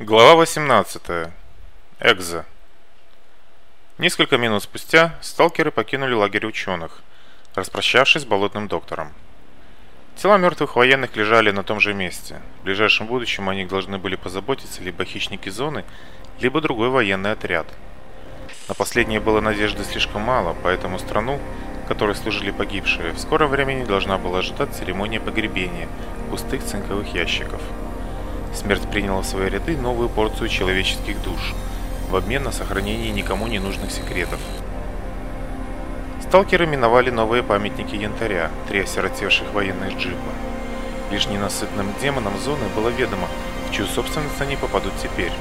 Глава 18. Экза. Несколько минут спустя сталкеры покинули лагерь ученых, распрощавшись с болотным доктором. Тела мертвых военных лежали на том же месте. В ближайшем будущем они должны были позаботиться либо хищники зоны, либо другой военный отряд. На последнее было надежды слишком мало, поэтому страну, которой служили погибшие, в скором времени должна была ожидать церемония погребения пустых цинковых ящиков. Смерть приняла в свои ряды новую порцию человеческих душ в обмен на сохранение никому не нужных секретов. Сталкеры миновали новые памятники янтаря, три осиротевших военных джипа. Лишь ненасытным демонам зоны было ведомо, в чью собственность они попадут теперь.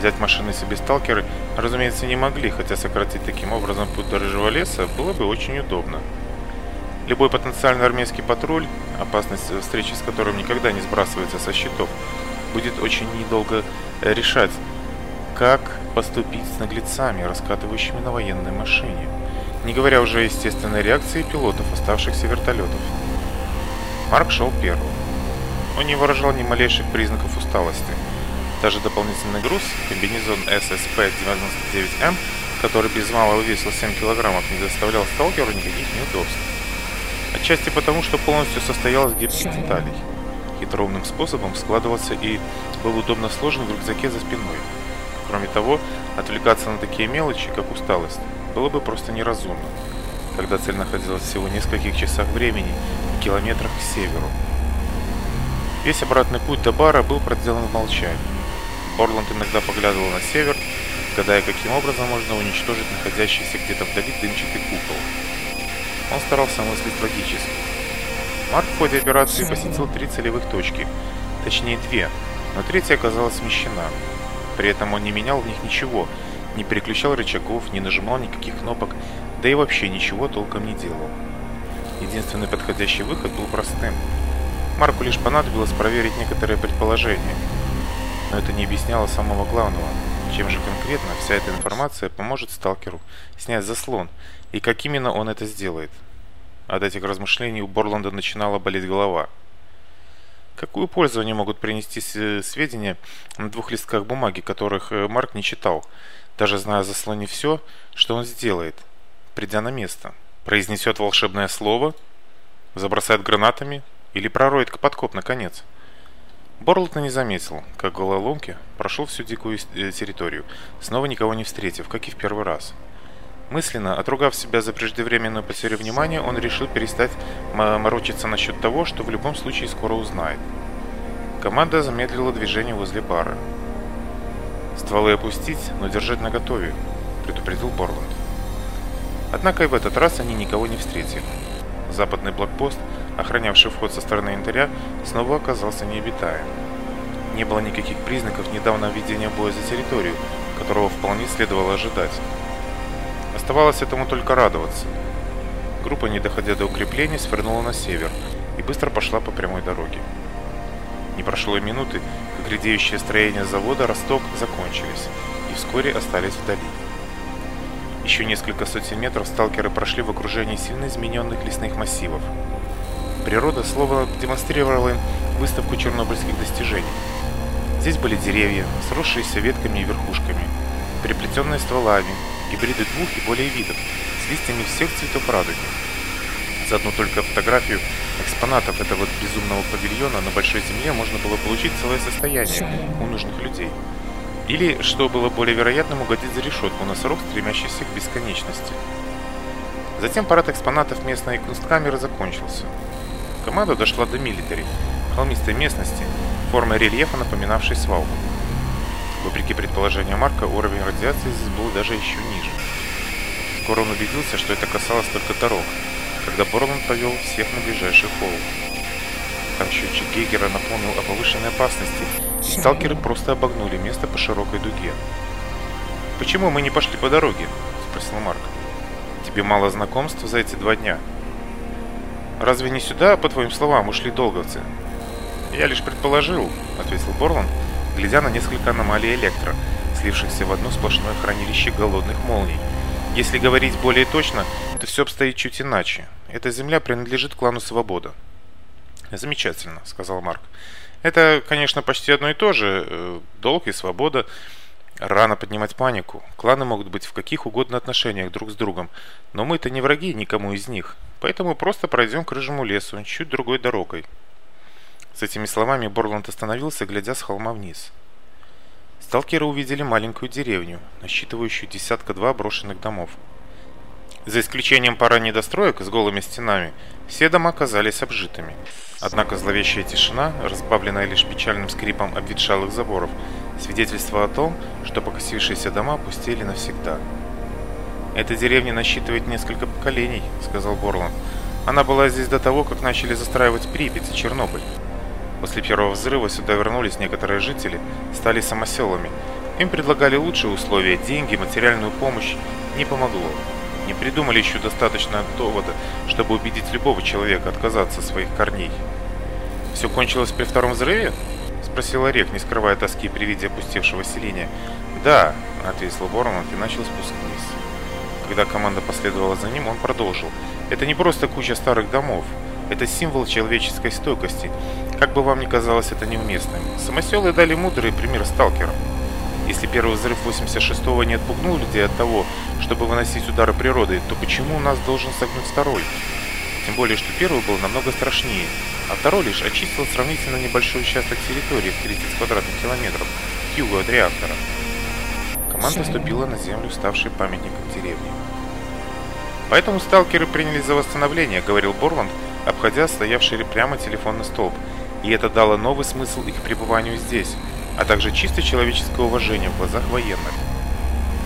Взять машины себе сталкеры, разумеется, не могли, хотя сократить таким образом путь до Рыжего леса было бы очень удобно. Любой потенциальный армейский патруль, опасность встречи с которым никогда не сбрасывается со счетов, будет очень недолго э, решать, как поступить с наглецами, раскатывающими на военной машине, не говоря уже о естественной реакции пилотов оставшихся вертолетов. Марк шел первым. Он не выражал ни малейших признаков усталости. Даже дополнительный груз, комбинезон SSP-99M, который без малого весил 7 килограммов, не доставлял сталкеру никаких неудобств. Отчасти потому, что полностью состоял из деталей ровным способом складывался и был удобно сложен в рюкзаке за спиной. Кроме того, отвлекаться на такие мелочи, как усталость, было бы просто неразумно, когда цель находилась всего в нескольких часах времени и километрах к северу. Весь обратный путь до бара был проделан в молчании. Орланд иногда поглядывал на север, гадая, каким образом можно уничтожить находящийся где-то вдали дымчатый купол. Он старался мыслить логически. Марк в ходе операции посетил три целевых точки, точнее две, но третья оказалась смещена. При этом он не менял в них ничего, не переключал рычагов, не нажимал никаких кнопок, да и вообще ничего толком не делал. Единственный подходящий выход был простым. Марку лишь понадобилось проверить некоторые предположения. Но это не объясняло самого главного, чем же конкретно вся эта информация поможет сталкеру снять заслон и как именно он это сделает. От этих размышлений у Борланда начинала болеть голова. Какую пользу они могут принести э, сведения на двух листках бумаги, которых э, Марк не читал, даже зная за слоне все, что он сделает, придя на место? Произнесет волшебное слово? Забросает гранатами? Или пророет к подкоп, наконец? Борлтон не заметил, как гололомки прошел всю дикую э, территорию, снова никого не встретив, как и в первый раз. Мысленно, отругав себя за преждевременную потерю внимания, он решил перестать морочиться насчет того, что в любом случае скоро узнает. Команда замедлила движение возле бара. «Стволы опустить, но держать наготове», — предупредил Борланд. Однако и в этот раз они никого не встретили. Западный блокпост, охранявший вход со стороны интеря, снова оказался необитаем. Не было никаких признаков недавно введения боя за территорию, которого вполне следовало ожидать. Оставалось этому только радоваться. Группа, не доходя до укреплений, свернула на север и быстро пошла по прямой дороге. Не прошло и минуты, как редеющие строения завода «Росток» закончились и вскоре остались вдали. Еще несколько сотен метров сталкеры прошли в окружении сильно измененных лесных массивов. Природа словно демонстрировала им выставку чернобыльских достижений. Здесь были деревья, сросшиеся ветками и верхушками, переплетенные стволами, гибриды двух и более видов с листьями всех цветов радуги. одну только фотографию экспонатов этого безумного павильона на Большой Земле можно было получить целое состояние у нужных людей. Или, что было более вероятным, угодить за решетку носорог, стремящийся к бесконечности. Затем парад экспонатов местной кунсткамеры закончился. Команда дошла до милитари, холмистой местности, формой рельефа, напоминавшей свалку. Вопреки предположению Марка, уровень радиации здесь был даже еще ниже. Скоро он убедился, что это касалось только дорог, когда Борланд повел всех на ближайший холм. Там счетчик Гейгера напомнил о повышенной опасности, и сталкеры просто обогнули место по широкой дуге. «Почему мы не пошли по дороге?» – спросил Марк. «Тебе мало знакомств за эти два дня?» «Разве не сюда, по твоим словам, ушли долговцы?» «Я лишь предположил», – ответил Борланд – глядя на несколько аномалий электро, слившихся в одно сплошное хранилище голодных молний. Если говорить более точно, то все обстоит чуть иначе. Эта земля принадлежит клану Свобода. «Замечательно», — сказал Марк. «Это, конечно, почти одно и то же. Э, долг и свобода. Рано поднимать панику. Кланы могут быть в каких угодно отношениях друг с другом. Но мы-то не враги никому из них. Поэтому просто пройдем к рыжему лесу, чуть другой дорогой. С этими словами Борланд остановился, глядя с холма вниз. Сталкеры увидели маленькую деревню, насчитывающую десятка-два брошенных домов. За исключением пары недостроек с голыми стенами, все дома казались обжитыми. Однако зловещая тишина, разбавленная лишь печальным скрипом обветшалых заборов, свидетельствовала о том, что покосившиеся дома пустели навсегда. «Эта деревня насчитывает несколько поколений», — сказал Борланд. «Она была здесь до того, как начали застраивать Припять и Чернобыль. После первого взрыва сюда вернулись некоторые жители, стали самоселами. Им предлагали лучшие условия, деньги, материальную помощь. Не помогло. Не придумали еще достаточно довода, чтобы убедить любого человека отказаться от своих корней. «Все кончилось при втором взрыве?» – спросил Орех, не скрывая тоски при виде опустевшего селения. «Да», – ответил Бормонт и начал спуск вниз. Когда команда последовала за ним, он продолжил. «Это не просто куча старых домов. Это символ человеческой стойкости. Как бы вам ни казалось это неуместным, самоселы дали мудрый пример сталкерам. Если первый взрыв 86-го не отпугнул людей от того, чтобы выносить удары природы, то почему у нас должен согнуть второй? Тем более, что первый был намного страшнее, а второй лишь очистил сравнительно небольшой участок территории в 30 квадратных километров к югу от реактора. Команда ступила на землю, ставший памятником деревни. «Поэтому сталкеры принялись за восстановление», — говорил Борланд, обходя стоявший прямо телефонный столб, и это дало новый смысл их пребыванию здесь, а также чисто человеческое уважение в глазах военных.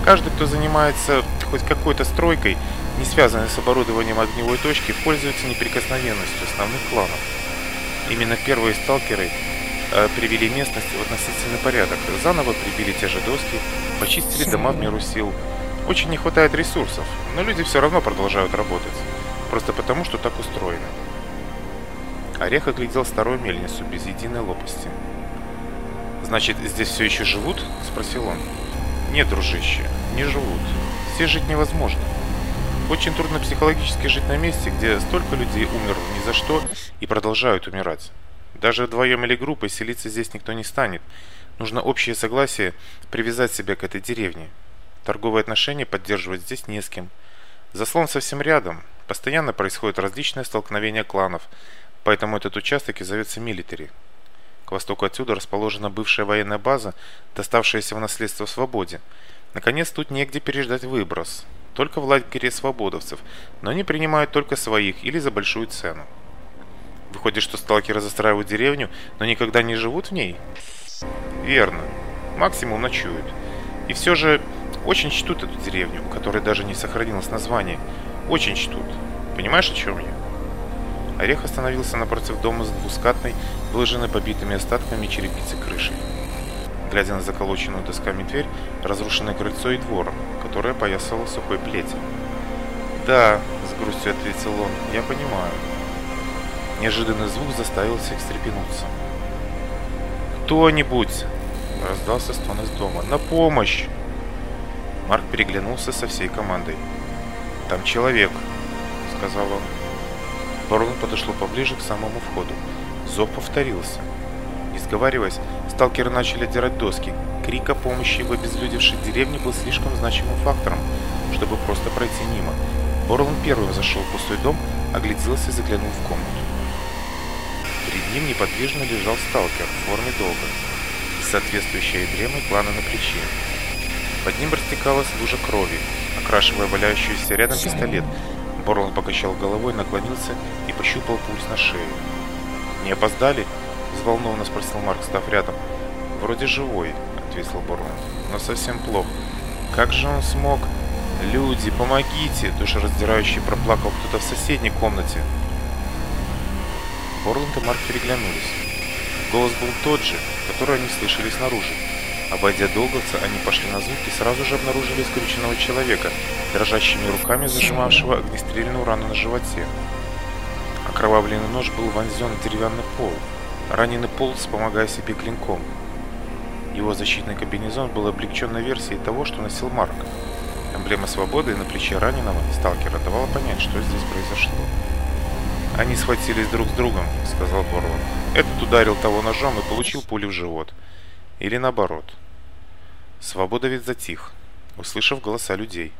Каждый, кто занимается хоть какой-то стройкой, не связанной с оборудованием огневой точки, пользуется неприкосновенностью основных кланов. Именно первые сталкеры э, привели местность в относительный порядок, заново прибили те же доски, почистили дома в меру сил. Очень не хватает ресурсов, но люди все равно продолжают работать, просто потому что так устроено. Орех оглядел старую мельницу без единой лопасти. «Значит, здесь все еще живут?» – спросил он. «Нет, дружище, не живут. Все жить невозможно. Очень трудно психологически жить на месте, где столько людей умерло ни за что и продолжают умирать. Даже вдвоем или группой селиться здесь никто не станет. Нужно общее согласие привязать себя к этой деревне. Торговые отношения поддерживать здесь не с кем. Заслон совсем рядом. Постоянно происходят различные столкновения кланов – поэтому этот участок и зовется Милитари. К востоку отсюда расположена бывшая военная база, доставшаяся в наследство свободе. Наконец, тут негде переждать выброс. Только в лагере свободовцев, но они принимают только своих или за большую цену. Выходит, что сталкеры застраивают деревню, но никогда не живут в ней? Верно. Максимум ночуют. И все же очень чтут эту деревню, у Орех остановился напротив дома с двускатной, выложенной побитыми остатками черепицы крышей. Глядя на заколоченную досками дверь, разрушенное крыльцо и двор, которое поясало сухой плетью. «Да», — с грустью ответил он, — «я понимаю». Неожиданный звук заставил всех встрепенуться. «Кто-нибудь!» — раздался стон из дома. «На помощь!» Марк переглянулся со всей командой. «Там человек», — сказал он. Ворон подошло поближе к самому входу. Зов повторился. Не сговариваясь, сталкеры начали отдирать доски. Крик о помощи в обезлюдевшей деревне был слишком значимым фактором, чтобы просто пройти мимо. Борлан первым зашел в пустой дом, огляделся и заглянул в комнату. Перед ним неподвижно лежал сталкер в форме долга и соответствующая дрема плана на плече. Под ним растекалась лужа крови, окрашивая валяющуюся рядом пистолет – Борланд покачал головой, наклонился и пощупал пульс на шее. «Не опоздали?» – взволнованно спросил Марк, став рядом. «Вроде живой», – ответил Борланд, – «но совсем плохо. Как же он смог?» «Люди, помогите!» – душераздирающий проплакал кто-то в соседней комнате. Борланд и Марк переглянулись. Голос был тот же, который они слышали снаружи. Обойдя Дугласа, они пошли на звук и сразу же обнаружили исключенного человека, дрожащими руками зажимавшего огнестрельную рану на животе. Окровавленный нож был вонзен в деревянный пол. Раненый полз, помогая себе клинком. Его защитный комбинезон был облегченной версией того, что носил Марк. Эмблема свободы на плече раненого сталкера давала понять, что здесь произошло. «Они схватились друг с другом», — сказал Борланд. «Этот ударил того ножом и получил пулю в живот» или наоборот. Свобода ведь затих. Услышав голоса людей.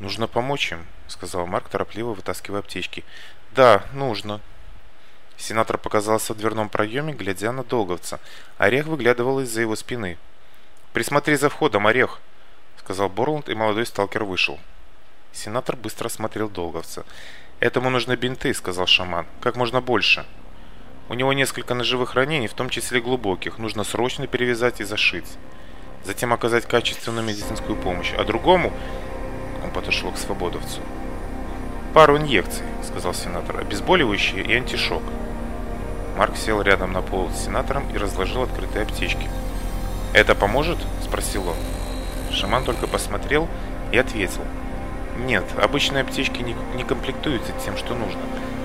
«Нужно помочь им», — сказал Марк, торопливо вытаскивая аптечки. «Да, нужно». Сенатор показался в дверном проеме, глядя на Долговца. Орех выглядывал из-за его спины. «Присмотри за входом, Орех», — сказал Борланд, и молодой сталкер вышел. Сенатор быстро осмотрел Долговца. «Этому нужны бинты», — сказал шаман. «Как можно больше». У него несколько ножевых ранений, в том числе глубоких. Нужно срочно перевязать и зашить. Затем оказать качественную медицинскую помощь. А другому... Он подошел к свободовцу. «Пару инъекций», — сказал сенатор. «Обезболивающие и антишок». Марк сел рядом на пол с сенатором и разложил открытые аптечки. «Это поможет?» — спросил он. Шаман только посмотрел и ответил. «Нет, обычные аптечки не, не комплектуются тем, что нужно».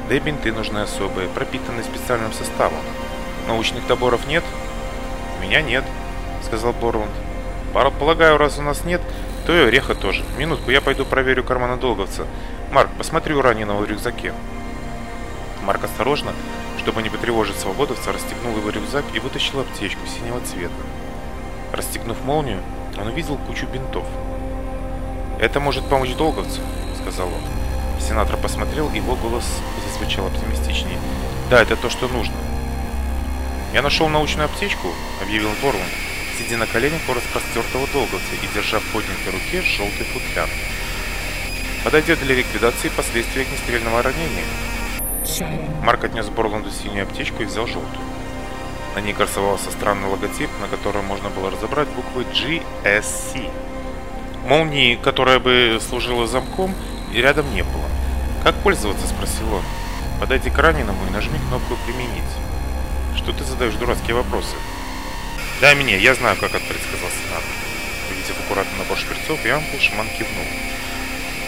Дебин, ты нужна особая, пропитанная специальным составом. Научных доборов нет? у Меня нет, сказал Борланд. Полагаю, раз у нас нет, то и ореха тоже. Минутку, я пойду проверю кармана Долговца. Марк, посмотри у раненого в рюкзаке. Марк осторожно, чтобы не потревожить свободовца, расстегнул его рюкзак и вытащил аптечку синего цвета. Расстегнув молнию, он увидел кучу бинтов. «Это может помочь Долговцу», — сказал он. Сенатор посмотрел, его голос зазвучал оптимистичнее. «Да, это то, что нужно». «Я нашел научную аптечку», — объявил Борланд, сидя на коленях у распростертого Долговца и держа в поднятой руке желтый футляр. «Подойдет для ликвидации последствий огнестрельного ранения». Марк отнес Борланду синюю аптечку и взял желтую. На ней красовался странный логотип, на котором можно было разобрать буквы GSC. Молнии, которая бы служила замком, рядом не было. «Как пользоваться?» – спросил он. «Подойди к раненому и нажми кнопку «Применить». Что ты задаешь дурацкие вопросы?» «Дай мне, я знаю, как отправить», – сказал Сенат. Увидев аккуратно набор шприцов и ампул, шаман кивнул.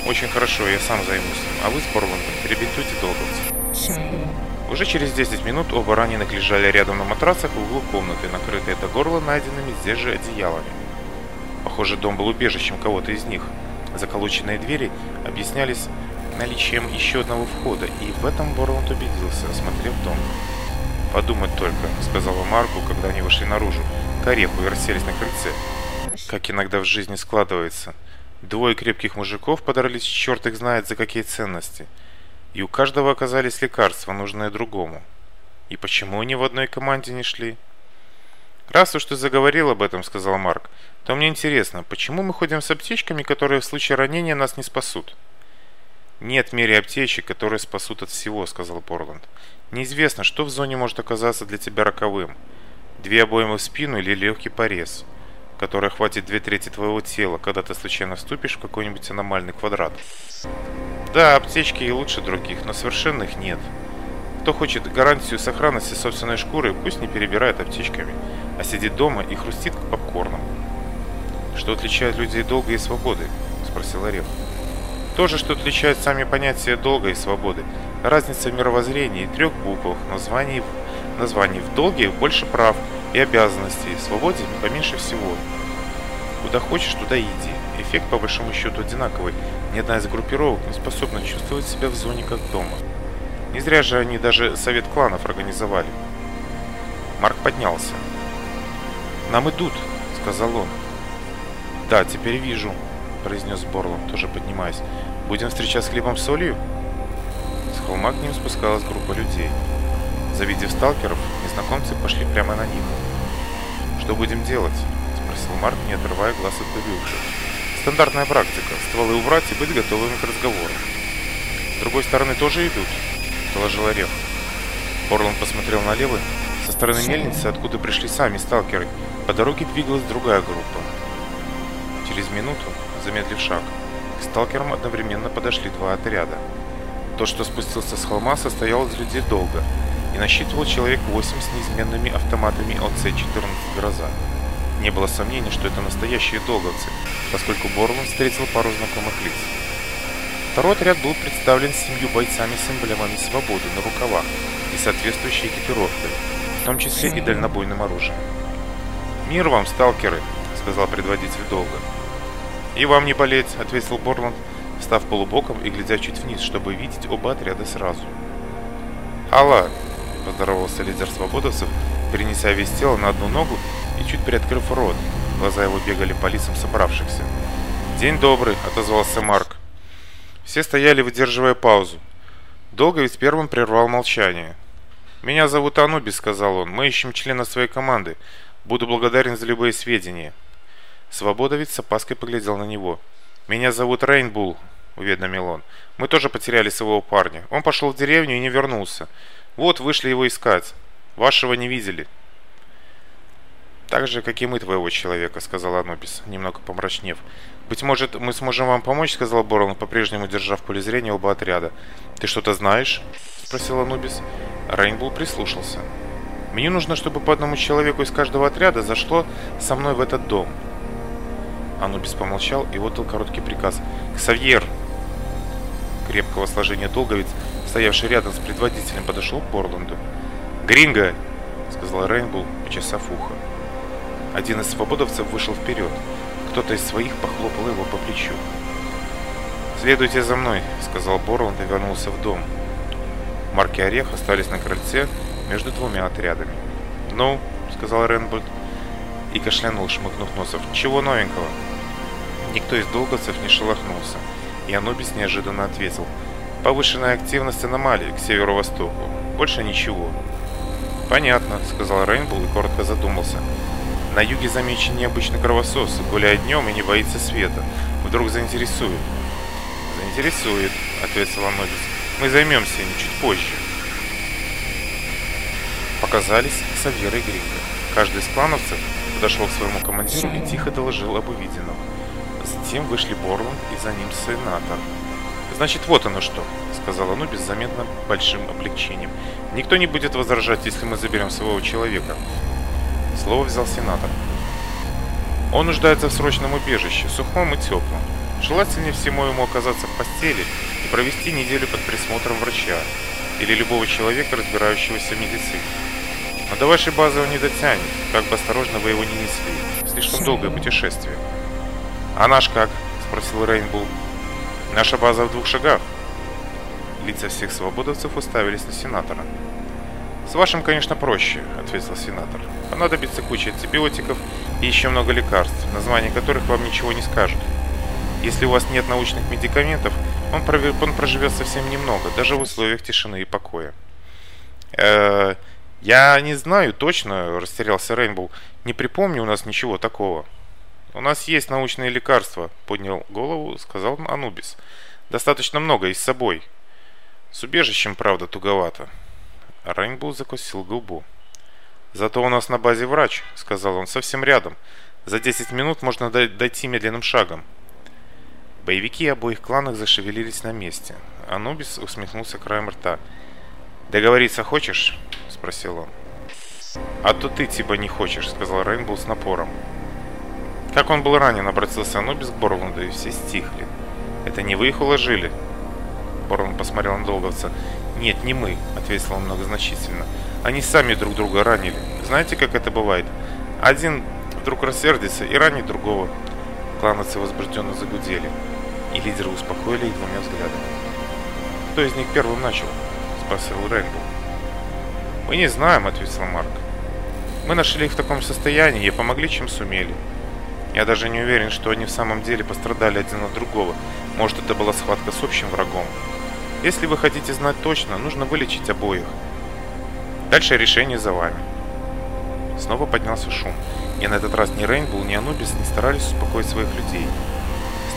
«Очень хорошо, я сам займусь им, а вы с Борландом перебинтуйте долговцев». Уже через 10 минут оба раненых лежали рядом на матрасах в углу комнаты, накрытые до горла найденными здесь же одеялами. Похоже, дом был убежищем кого-то из них – заколоченные двери объяснялись наличием еще одного входа, и в этом Борланд убедился, осмотрев дом. «Подумать только», — сказала Марку, когда они вышли наружу, к ореху и расселись на крыльце. «Как иногда в жизни складывается. Двое крепких мужиков подрались черт их знает за какие ценности. И у каждого оказались лекарства, нужные другому. И почему они в одной команде не шли?» «Раз уж ты заговорил об этом», — сказал Марк, — «то мне интересно, почему мы ходим с аптечками, которые в случае ранения нас не спасут?» «Нет в мире аптечек, которые спасут от всего», — сказал Борланд. «Неизвестно, что в зоне может оказаться для тебя роковым. Две обоймы в спину или легкий порез, который хватит две трети твоего тела, когда ты случайно вступишь в какой-нибудь аномальный Кто хочет гарантию сохранности собственной шкуры, пусть не перебирает аптечками, а сидит дома и хрустит к попкорнам. «Что отличает людей долга и свободы?» – спросил Орех. То же, что отличает сами понятия долга и свободы. Разница в мировоззрении, трех буквах, названий, названий в долге больше прав и обязанностей, свободе поменьше всего. Куда хочешь, туда иди. Эффект по большому счету одинаковый. Ни одна из группировок не способна чувствовать себя в зоне как дома. Не зря же они даже совет кланов организовали. Марк поднялся. «Нам идут», — сказал он. «Да, теперь вижу», — произнес Борлом, тоже поднимаясь. «Будем встречать с хлебом с солью?» С холма к ним спускалась группа людей. Завидев сталкеров, незнакомцы пошли прямо на них. «Что будем делать?» — спросил Марк, не отрывая глаз от пылевших. «Стандартная практика. Стволы убрать и быть готовыми к разговору. С другой стороны тоже идут» доложила орех. Орлан посмотрел налево. Со стороны мельницы, откуда пришли сами сталкеры, по дороге двигалась другая группа. Через минуту, замедлив шаг, к сталкерам одновременно подошли два отряда. То, что спустился с холма, состоял из людей долго и насчитывал человек 8 с неизменными автоматами ОЦ 14 «Гроза». Не было сомнений, что это настоящие долговцы, поскольку Борланд встретил пару знакомых лиц. Второй отряд был представлен семью бойцами с эмблемами свободы на рукавах и соответствующей экипировкой, в том числе и дальнобойным оружием. «Мир вам, сталкеры!» — сказал предводитель долго. «И вам не болеть!» — ответил Борланд, став полубоком и глядя чуть вниз, чтобы видеть оба отряда сразу. «Алла!» — поздоровался лидер свободовцев, перенеся весь тело на одну ногу и чуть приоткрыв рот. Глаза его бегали по лицам собравшихся. «День добрый!» — отозвался Марк. Все стояли, выдерживая паузу. Долговец первым прервал молчание. «Меня зовут Анубис», — сказал он. «Мы ищем члена своей команды. Буду благодарен за любые сведения». Свободовец с опаской поглядел на него. «Меня зовут Рейнбул», — уведомил он. «Мы тоже потеряли своего парня. Он пошел в деревню и не вернулся. Вот, вышли его искать. Вашего не видели». «Так же, как и мы твоего человека», — сказал Анубис, немного помрачнев. «Быть может, мы сможем вам помочь?» — сказал Борлан, по-прежнему держа в поле зрения оба отряда. «Ты что-то знаешь?» — спросил Анубис. Рейнбул прислушался. «Мне нужно, чтобы по одному человеку из каждого отряда зашло со мной в этот дом». Анубис помолчал и отдал короткий приказ. «Ксавьер!» Крепкого сложения долговец, стоявший рядом с предводителем, подошел к Борланду. «Гринго!» — сказал Рейнбул, почесав ухо. Один из свободовцев вышел вперед. Кто-то из своих похлопал его по плечу. «Следуйте за мной», — сказал Борланд и вернулся в дом. Марки Орех остались на крыльце между двумя отрядами. «Ну», — сказал Ренбольд и кашлянул, шмыгнув носов. «Чего новенького?» Никто из долговцев не шелохнулся, и Анубис неожиданно ответил. «Повышенная активность аномалии к северо-востоку. Больше ничего». «Понятно», — сказал Рейнбол и коротко задумался. «Понятно». На юге замечен необычный кровосос, гуляет днем и не боится света. Вдруг заинтересует. Заинтересует, ответил Анобис. Мы займемся им чуть позже. Показались Савьер и Гринго. Каждый из клановцев подошел к своему командиру и тихо доложил об увиденном. Затем вышли Борланд и за ним сенатор. «Значит, вот оно что», — сказала Анубис заметно большим облегчением. «Никто не будет возражать, если мы заберем своего человека. Слово взял сенатор. Он нуждается в срочном убежище, сухом и теплом. Желательнее всему ему оказаться в постели и провести неделю под присмотром врача или любого человека, разбирающегося в медицине. Но до вашей базы он не дотянет, как бы осторожно вы его не несли. Слишком долгое путешествие. «А наш как?» – спросил Рейнбул. «Наша база в двух шагах». Лица всех свободовцев уставились на сенатора. С вашим, конечно, проще, ответил сенатор. Понадобится куча антибиотиков и еще много лекарств, название которых вам ничего не скажет. Если у вас нет научных медикаментов, он, провер... он проживет совсем немного, даже в условиях тишины и покоя. Э, «Я не знаю точно», – растерялся Рейнбоу. «Не припомню у нас ничего такого». «У нас есть научные лекарства», – поднял голову, сказал Анубис. «Достаточно много и с собой. С убежищем, правда, туговато. Рейнбоу закусил губу. «Зато у нас на базе врач», — сказал он, — «совсем рядом. За 10 минут можно дойти медленным шагом». Боевики обоих кланов зашевелились на месте. Анубис усмехнулся краем рта. «Договориться хочешь?» — спросил он. «А то ты типа не хочешь», — сказал Рейнбоу с напором. Как он был ранен, обратился Анубис к Борланду, и все «Нет, не мы», — ответил он многозначительно. «Они сами друг друга ранили. Знаете, как это бывает? Один вдруг рассердится и ранит другого». Клановцы возбужденно загудели, и лидеры успокоили их двумя взглядами. «Кто из них первым начал?» — спросил Рэнбл. «Мы не знаем», — ответил Марк. «Мы нашли их в таком состоянии и помогли, чем сумели. Я даже не уверен, что они в самом деле пострадали один от другого. Может, это была схватка с общим врагом». Если вы хотите знать точно, нужно вылечить обоих. Дальше решение за вами. Снова поднялся шум. И на этот раз ни Рейнбул, ни Анубис не старались успокоить своих людей.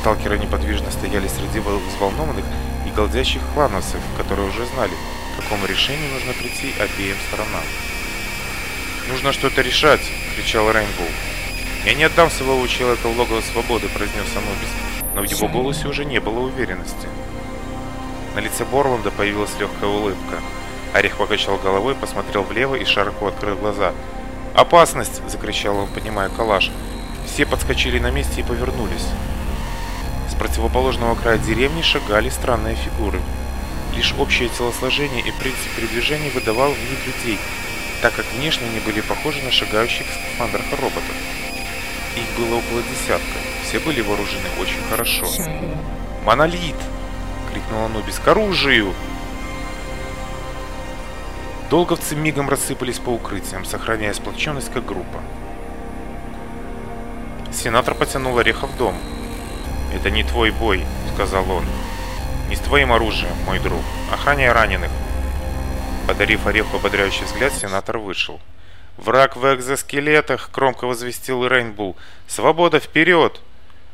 Сталкеры неподвижно стояли среди взволнованных и голдящих кланосов, которые уже знали, к какому решению нужно прийти обеим сторонам. «Нужно что-то решать!» – кричал Рейнбул. «Я не отдам своего человека в логово свободы», – произнес Анубис, но в его голосе уже не было уверенности. На лице Борланда появилась легкая улыбка. Орех покачал головой, посмотрел влево и широко открыл глаза. «Опасность!» – закричал он, поднимая калаш. Все подскочили на месте и повернулись. С противоположного края деревни шагали странные фигуры. Лишь общее телосложение и принцип передвижения выдавал них людей, так как внешне они были похожи на шагающих в скафандрах роботов. Их было около десятка, все были вооружены очень хорошо. «Монолит!» воскликнула к оружию!» Долговцы мигом рассыпались по укрытиям, сохраняя сплоченность как группа. Сенатор потянул Ореха в дом. «Это не твой бой», — сказал он. «Не с твоим оружием, мой друг. Охраняй раненых». Подарив Ореху ободряющий взгляд, сенатор вышел. «Враг в экзоскелетах!» — кромко возвестил Рейнбул. «Свобода вперед!»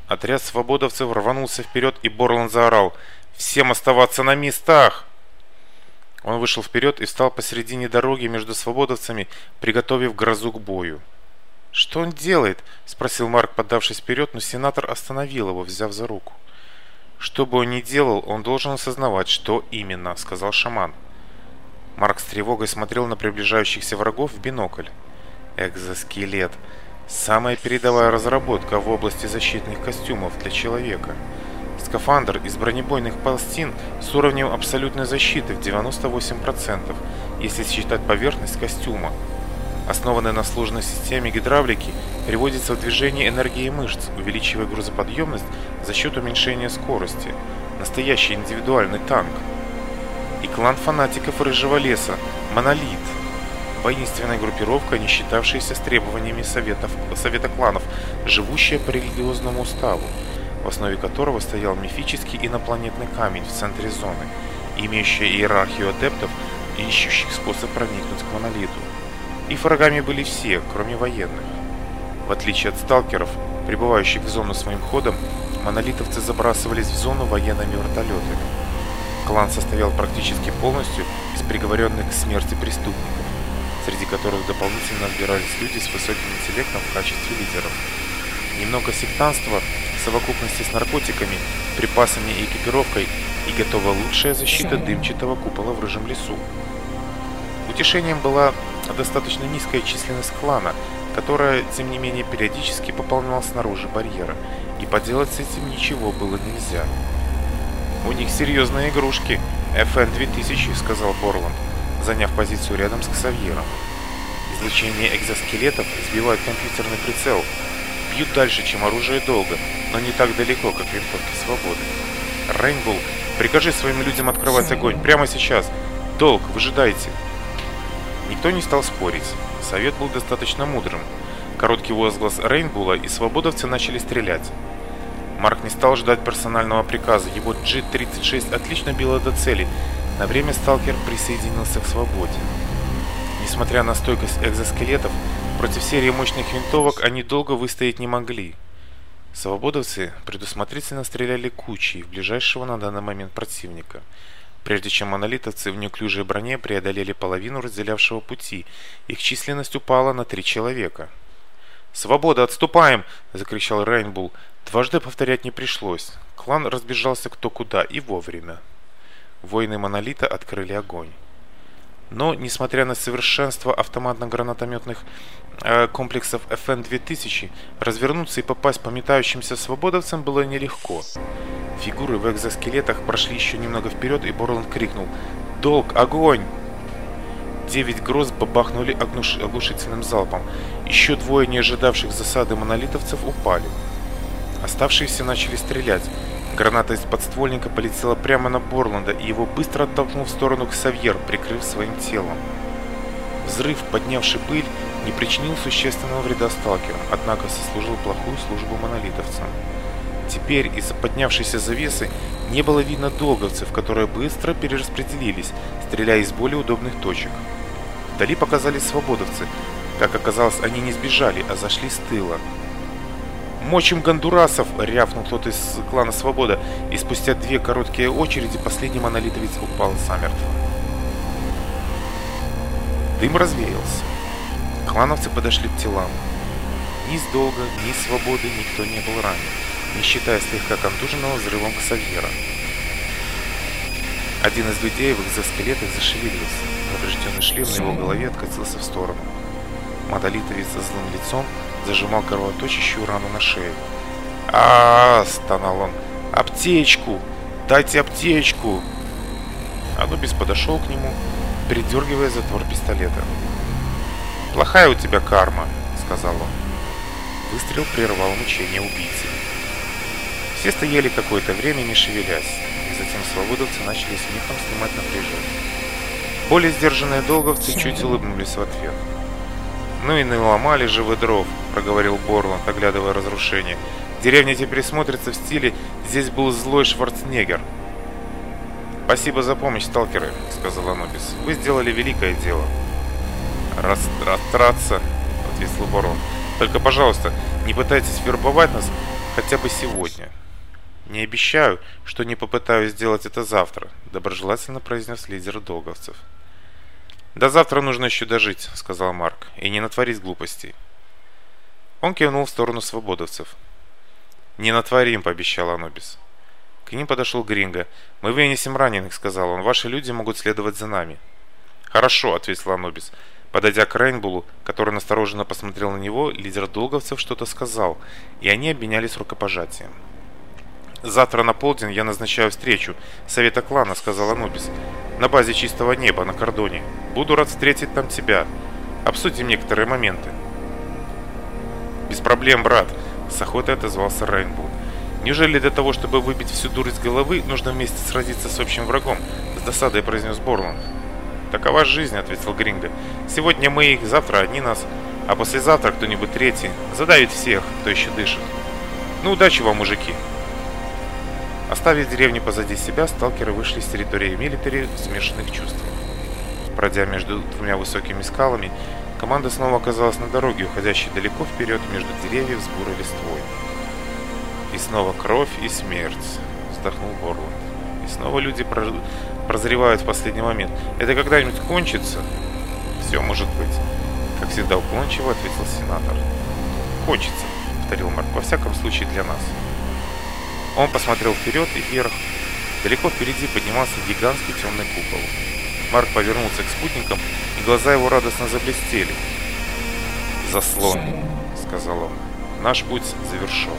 Отряд свободовцев рванулся вперед, и Борланд заорал. «Всем оставаться на местах!» Он вышел вперед и встал посередине дороги между свободовцами, приготовив грозу к бою. «Что он делает?» – спросил Марк, подавшись вперед, но сенатор остановил его, взяв за руку. «Что бы он ни делал, он должен осознавать, что именно», – сказал шаман. Марк с тревогой смотрел на приближающихся врагов в бинокль. Экзоскелет. Самая передовая разработка в области защитных костюмов для человека. Скафандр из бронебойных пластин с уровнем абсолютной защиты в 98%, если считать поверхность костюма. Основанная на сложной системе гидравлики, приводится в движение энергии мышц, увеличивая грузоподъемность за счет уменьшения скорости. Настоящий индивидуальный танк. И клан фанатиков Рыжего Леса «Монолит» воинственная группировка, не считавшаяся с требованиями советов, Совета кланов, живущая по религиозному уставу, в основе которого стоял мифический инопланетный камень в центре зоны, имеющий иерархию адептов, ищущих способ проникнуть к монолиту. И врагами были все, кроме военных. В отличие от сталкеров, прибывающих в зону своим ходом, монолитовцы забрасывались в зону военными вертолетами. Клан состоял практически полностью из приговоренных к смерти преступников, среди которых дополнительно отбирались люди с высоким интеллектом в качестве лидеров немного сектанства в совокупности с наркотиками, припасами и экипировкой и готова лучшая защита дымчатого купола в рыжем лесу. Утешением была достаточно низкая численность клана, которая, тем не менее, периодически пополняла снаружи барьера, и поделать с этим ничего было нельзя. «У них серьезные игрушки, FN-2000», — сказал Борланд, заняв позицию рядом с Ксавьером. «Излучение экзоскелетов сбивает компьютерный прицел, бьют дальше, чем оружие долго, но не так далеко, как винтовки свободы. Рейнбул, прикажи своим людям открывать огонь прямо сейчас. Долг, выжидайте. Никто не стал спорить. Совет был достаточно мудрым. Короткий возглас Рейнбула, и свободовцы начали стрелять. Марк не стал ждать персонального приказа. Его G-36 отлично било до цели. На время сталкер присоединился к свободе. Несмотря на стойкость экзоскелетов, Против серии мощных винтовок они долго выстоять не могли. Свободовцы предусмотрительно стреляли кучей в ближайшего на данный момент противника, прежде чем монолитовцы в неуклюжей броне преодолели половину разделявшего пути, их численность упала на три человека. «Свобода, отступаем!» – закричал Рейнбул. Дважды повторять не пришлось. Клан разбежался кто куда и вовремя. Воины монолита открыли огонь. Но, несмотря на совершенство автоматно-гранатометных э, комплексов FN-2000, развернуться и попасть по метающимся свободовцам было нелегко. Фигуры в экзоскелетах прошли еще немного вперед, и Борланд крикнул «Долг! Огонь!» Девять гроз бабахнули оглушительным залпом. Еще двое не ожидавших засады монолитовцев упали. Оставшиеся начали стрелять. Граната из подствольника полетела прямо на Борланда, и его быстро оттолкнул в сторону Ксавьер, прикрыв своим телом. Взрыв, поднявший пыль, не причинил существенного вреда сталкеру, однако сослужил плохую службу монолитовцам. Теперь из-за поднявшейся завесы не было видно долговцев, которые быстро перераспределились, стреляя из более удобных точек. Вдали показались свободовцы. Как оказалось, они не сбежали, а зашли с тыла. «Мочим гондурасов!» — рявкнул кто-то из клана «Свобода», и спустя две короткие очереди последний монолитовец упал замертво. Дым развеялся. Клановцы подошли к телам. Ни с долга, ни с свободы никто не был ранен, не считая слегка контуженного взрывом Ксавьера. Один из людей в экзоскелетах зашевелился. Поврежденный шлем на его голове откатился в сторону. Монолитовец со злым лицом Зажимал кровоточащую рану на шее. а стонал он. «Аптечку! Дайте аптечку!» Анубис подошел к нему, передергивая затвор пистолета. «Плохая у тебя карма», — сказал он. Выстрел прервал мучение убийцы. Все стояли какое-то время, не шевелясь, и затем свободовцы начали смехом снимать напряжение. Более сдержанные долговцы чуть улыбнулись в ответ. «Ну и наломали же вы дров!» проговорил Борланд, оглядывая разрушение. «Деревня теперь смотрится в стиле «Здесь был злой Шварценеггер». «Спасибо за помощь, сталкеры», — сказал Анубис. «Вы сделали великое дело». «Растраться», — ответил Борланд. «Только, пожалуйста, не пытайтесь вербовать нас хотя бы сегодня». «Не обещаю, что не попытаюсь сделать это завтра», — доброжелательно произнес лидер долговцев. «До завтра нужно еще дожить», — сказал Марк, — «и не натворить глупостей». Он кивнул в сторону свободовцев. «Не натворим», — пообещал Анубис. К ним подошел Гринго. «Мы вынесем раненых», — сказал он. «Ваши люди могут следовать за нами». «Хорошо», — ответил Анубис. Подойдя к Рейнбулу, который настороженно посмотрел на него, лидер долговцев что-то сказал, и они обменялись рукопожатием. «Завтра на полдень я назначаю встречу. Совета клана», — сказал Анубис. «На базе чистого неба, на кордоне. Буду рад встретить там тебя. Обсудим некоторые моменты». Без проблем, брат, с охотой отозвался Рейнбоу. Неужели для того, чтобы выбить всю дурость головы, нужно вместе сразиться с общим врагом? С досадой произнес Борланд. Такова жизнь, ответил Гринго. Сегодня мы их, завтра одни нас, а послезавтра кто-нибудь третий задавит всех, кто еще дышит. Ну, удачи вам, мужики. Оставив деревню позади себя, сталкеры вышли с территории милитари в смешанных чувствах. Пройдя между двумя высокими скалами, Команда снова оказалась на дороге, уходящей далеко вперед между деревьев с бурой листвой. И снова кровь и смерть, вздохнул Борланд. И снова люди прозревают в последний момент. Это когда-нибудь кончится? Все может быть. Как всегда уклончиво ответил сенатор. Кончится, повторил Марк, во всяком случае для нас. Он посмотрел вперед и вверх. Далеко впереди поднимался гигантский темный купол. Марк повернулся к спутникам глаза его радостно заблестели. «Заслон», — сказал он, — «наш путь завершен».